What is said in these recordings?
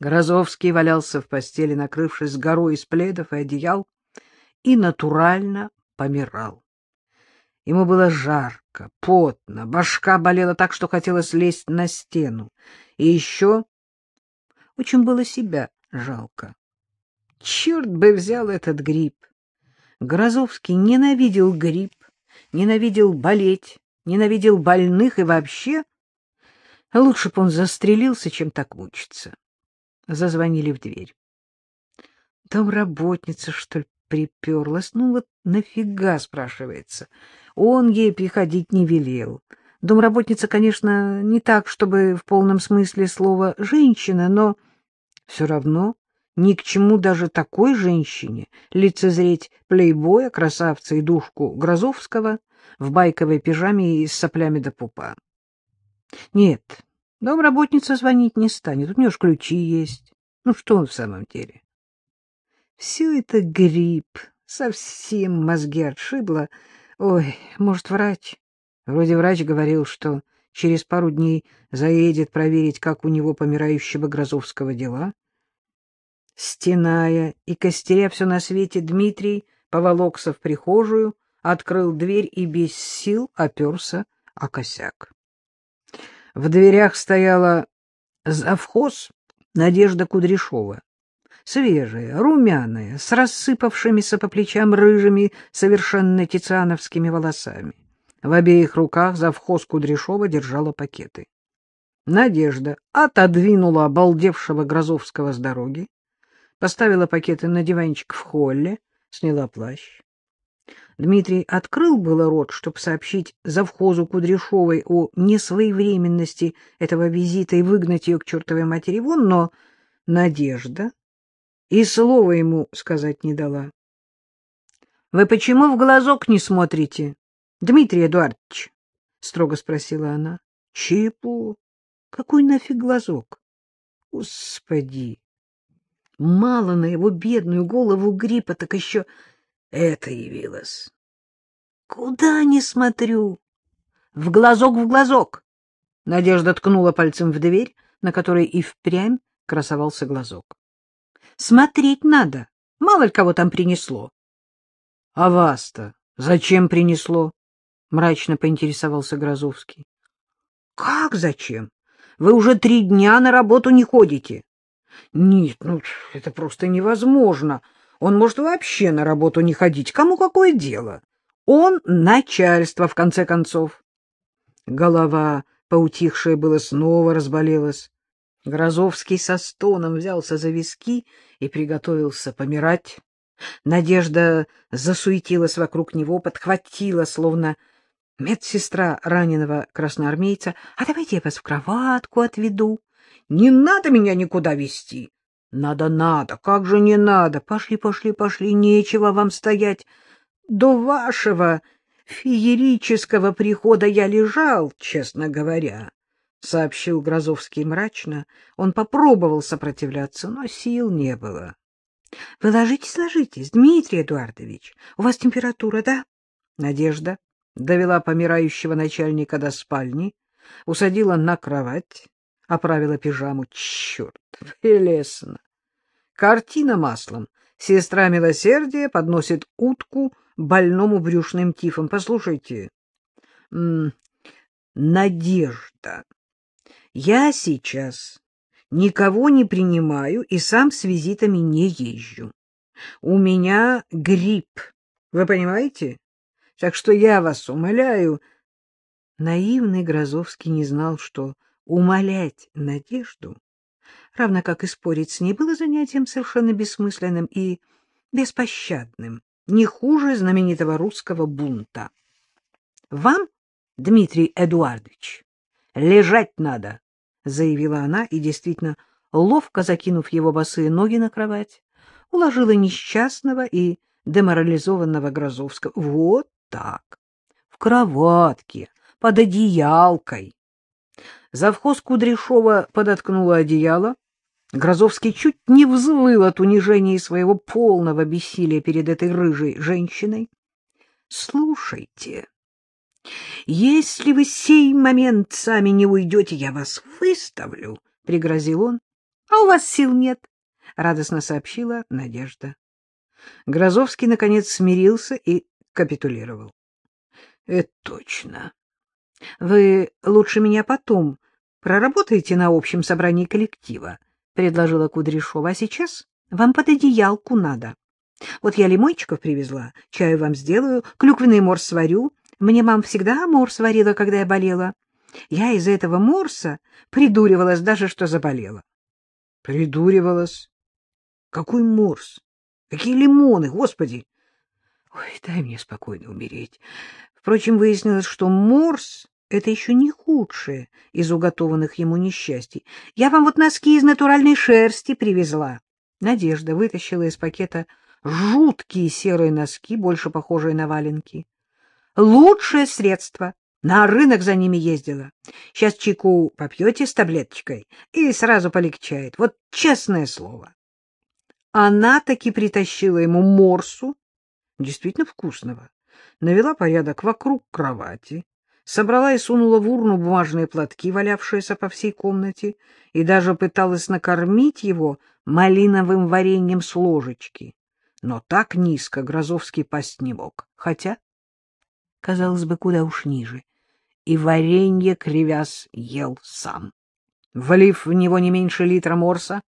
Грозовский валялся в постели, накрывшись горой из пледов и одеял, и натурально помирал. Ему было жарко, потно, башка болела так, что хотелось лезть на стену. И еще очень было себя жалко. Черт бы взял этот грипп! Грозовский ненавидел грипп, ненавидел болеть, ненавидел больных и вообще лучше бы он застрелился, чем так мучиться. Зазвонили в дверь. Домработница, что ли, приперлась? Ну вот нафига, спрашивается. Он ей приходить не велел. Домработница, конечно, не так, чтобы в полном смысле слова «женщина», но все равно ни к чему даже такой женщине лицезреть плейбоя, красавца и душку Грозовского в байковой пижаме и с соплями до пупа. Нет, домработница звонить не станет, у нее ж ключи есть. Ну что он в самом деле? Все это грипп, совсем мозги отшибло. Ой, может, врач? Вроде врач говорил, что через пару дней заедет проверить, как у него помирающего Грозовского дела. Стеная и костеря все на свете, Дмитрий поволокся в прихожую, открыл дверь и без сил оперся о косяк. В дверях стояла завхоз Надежда Кудряшова. Свежая, румяная, с рассыпавшимися по плечам рыжими, совершенно тициановскими волосами. В обеих руках завхоз Кудряшова держала пакеты. Надежда отодвинула обалдевшего Грозовского с дороги, поставила пакеты на диванчик в холле, сняла плащ. Дмитрий открыл было рот, чтобы сообщить завхозу Кудряшовой о несвоевременности этого визита и выгнать ее к чертовой матери вон, но Надежда и слова ему сказать не дала. — Вы почему в глазок не смотрите, Дмитрий Эдуардович? — строго спросила она. — Чепу. Какой нафиг глазок? Господи! Мало на его бедную голову гриппа, так еще это явилось. Куда не смотрю? В глазок, в глазок. Надежда ткнула пальцем в дверь, на которой и впрямь красовался глазок. Смотреть надо. Мало ли кого там принесло. — А вас-то зачем принесло? — мрачно поинтересовался Грозовский. — Как зачем? Вы уже три дня на работу не ходите. — Нет, ну это просто невозможно. Он может вообще на работу не ходить. Кому какое дело? Он начальство, в конце концов. Голова, поутихшая было, снова разболелась. Грозовский со стоном взялся за виски и приготовился помирать. Надежда засуетилась вокруг него, подхватила, словно медсестра раненого красноармейца. — А давайте я вас в кроватку отведу. — Не надо меня никуда вести. Надо, надо, как же не надо? Пошли, пошли, пошли, нечего вам стоять. До вашего феерического прихода я лежал, честно говоря, — сообщил Грозовский мрачно. Он попробовал сопротивляться, но сил не было. — Вы ложитесь, ложитесь, Дмитрий Эдуардович. У вас температура, да? Надежда довела помирающего начальника до спальни, усадила на кровать, оправила пижаму. Черт, прелестно! Картина маслом. Сестра милосердия подносит утку больному брюшным тифом. Послушайте, Надежда, я сейчас никого не принимаю и сам с визитами не езжу. У меня грипп, вы понимаете? Так что я вас умоляю. Наивный Грозовский не знал, что Умолять Надежду, равно как и спорить с ней, было занятием совершенно бессмысленным и беспощадным, не хуже знаменитого русского бунта. — Вам, Дмитрий Эдуардович, лежать надо, — заявила она и, действительно, ловко закинув его босые ноги на кровать, уложила несчастного и деморализованного Грозовского. Вот так, в кроватке, под одеялкой. Завхоз Кудряшова подоткнула одеяло. Грозовский чуть не взвыл от унижения и своего полного бессилия перед этой рыжей женщиной. — Слушайте, если вы сей момент сами не уйдете, я вас выставлю, — пригрозил он. А у вас сил нет, — радостно сообщила Надежда. Грозовский, наконец, смирился и капитулировал. — Это точно. Вы лучше меня потом проработаете на общем собрании коллектива, — предложила Кудряшова. — А сейчас вам под одеялку надо. Вот я лимончиков привезла, чаю вам сделаю, клюквенный морс сварю. Мне мама всегда морс варила, когда я болела. Я из-за этого морса придуривалась даже, что заболела. — Придуривалась? Какой морс? Какие лимоны, господи! Ой, дай мне спокойно умереть. Впрочем, выяснилось, что морс — это еще не худшее из уготованных ему несчастий. Я вам вот носки из натуральной шерсти привезла. Надежда вытащила из пакета жуткие серые носки, больше похожие на валенки. Лучшее средство. На рынок за ними ездила. Сейчас чайку попьете с таблеточкой, и сразу полегчает. Вот честное слово. Она таки притащила ему морсу, действительно вкусного, навела порядок вокруг кровати, собрала и сунула в урну бумажные платки, валявшиеся по всей комнате, и даже пыталась накормить его малиновым вареньем с ложечки. Но так низко Грозовский пасть не мог, хотя, казалось бы, куда уж ниже, и варенье, кривясь, ел сам. Влив в него не меньше литра морса,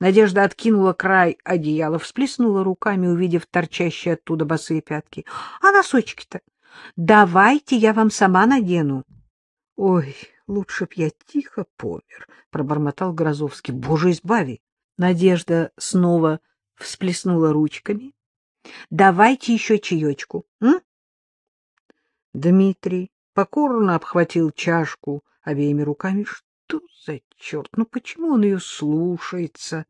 Надежда откинула край одеяла, всплеснула руками, увидев торчащие оттуда босые пятки. — А носочки-то? Давайте я вам сама надену. — Ой, лучше б я тихо помер, — пробормотал Грозовский. — Боже, избави! Надежда снова всплеснула ручками. — Давайте еще чаечку, м? Дмитрий покорно обхватил чашку обеими руками. Что за черт? Ну почему он ее слушается?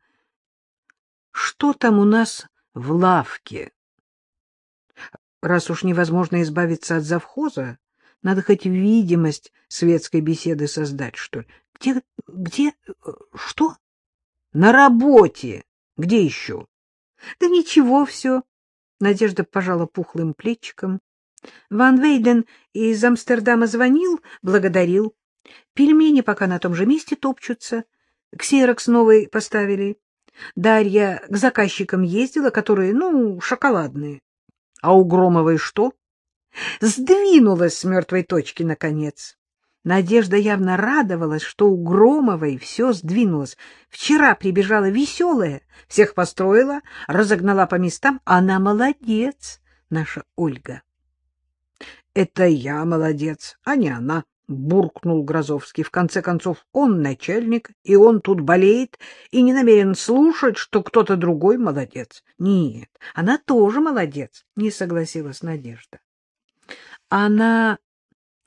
Что там у нас в лавке? Раз уж невозможно избавиться от завхоза, надо хоть видимость светской беседы создать, что ли. Где, где, что? На работе. Где еще? Да ничего, все. Надежда пожала пухлым плечиком. Ван Вейден из Амстердама звонил, благодарил. Пельмени пока на том же месте топчутся. Ксерокс новый поставили. Дарья к заказчикам ездила, которые, ну, шоколадные. А у Громовой что? Сдвинулась с мертвой точки, наконец. Надежда явно радовалась, что у Громовой все сдвинулось. Вчера прибежала веселая, всех построила, разогнала по местам. Она молодец, наша Ольга. — Это я молодец, а не она, — буркнул Грозовский. В конце концов, он начальник, и он тут болеет, и не намерен слушать, что кто-то другой молодец. Нет, она тоже молодец, — не согласилась Надежда. Она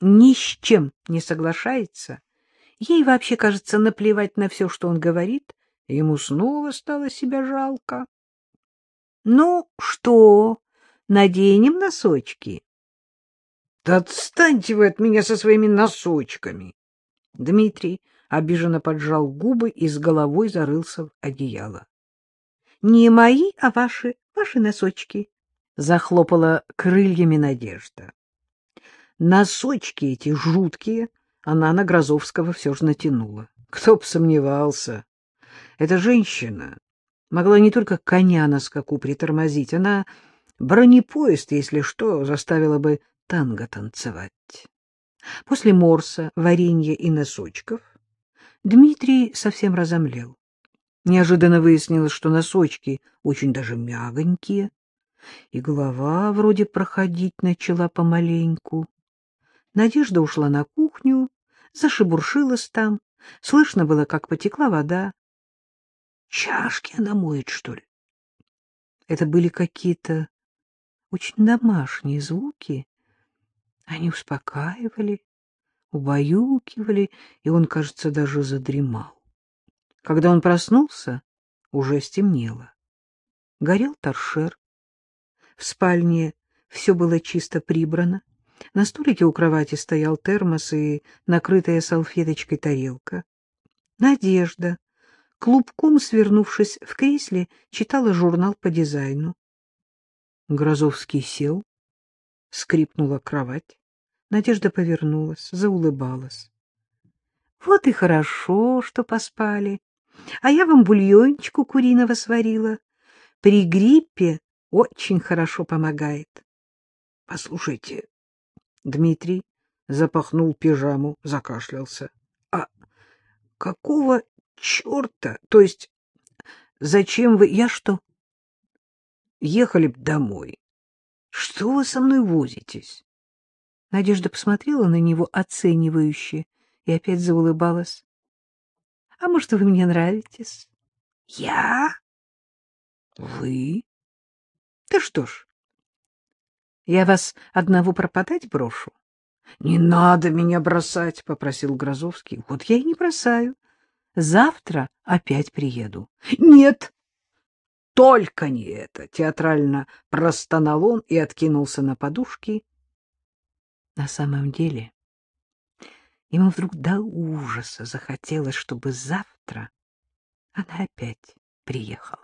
ни с чем не соглашается. Ей вообще, кажется, наплевать на все, что он говорит. Ему снова стало себя жалко. — Ну что, наденем носочки? — Да отстаньте вы от меня со своими носочками! Дмитрий обиженно поджал губы и с головой зарылся в одеяло. — Не мои, а ваши, ваши носочки! — захлопала крыльями Надежда. Носочки эти жуткие она на Грозовского все же натянула. Кто бы сомневался. Эта женщина могла не только коня на скаку притормозить, она бронепоезд, если что, заставила бы танго танцевать. После морса, варенья и носочков Дмитрий совсем разомлел. Неожиданно выяснилось, что носочки очень даже мягонькие, и голова вроде проходить начала помаленьку. Надежда ушла на кухню, зашебуршилась там. Слышно было, как потекла вода. Чашки она моет, что ли? Это были какие-то очень домашние звуки, они успокаивали, убаюкивали, и он, кажется, даже задремал. Когда он проснулся, уже стемнело. Горел торшер. В спальне все было чисто прибрано. На столике у кровати стоял термос и накрытая салфеточкой тарелка. Надежда, клубком свернувшись в кресле, читала журнал по дизайну. Грозовский сел, скрипнула кровать. Надежда повернулась, заулыбалась. — Вот и хорошо, что поспали. А я вам бульончику куриного сварила. При гриппе очень хорошо помогает. Послушайте, Дмитрий запахнул пижаму, закашлялся. А какого черта? То есть зачем вы... Я что? Ехали б домой. Что вы со мной возитесь? Надежда посмотрела на него оценивающе и опять заулыбалась. — А может, вы мне нравитесь? — Я? — Вы? — Да что ж, я вас одного пропадать брошу? — Не надо меня бросать, — попросил Грозовский. — Вот я и не бросаю. Завтра опять приеду. — Нет! Только не это! — театрально простонал он и откинулся на подушки. На самом деле ему вдруг до ужаса захотелось, чтобы завтра она опять приехала.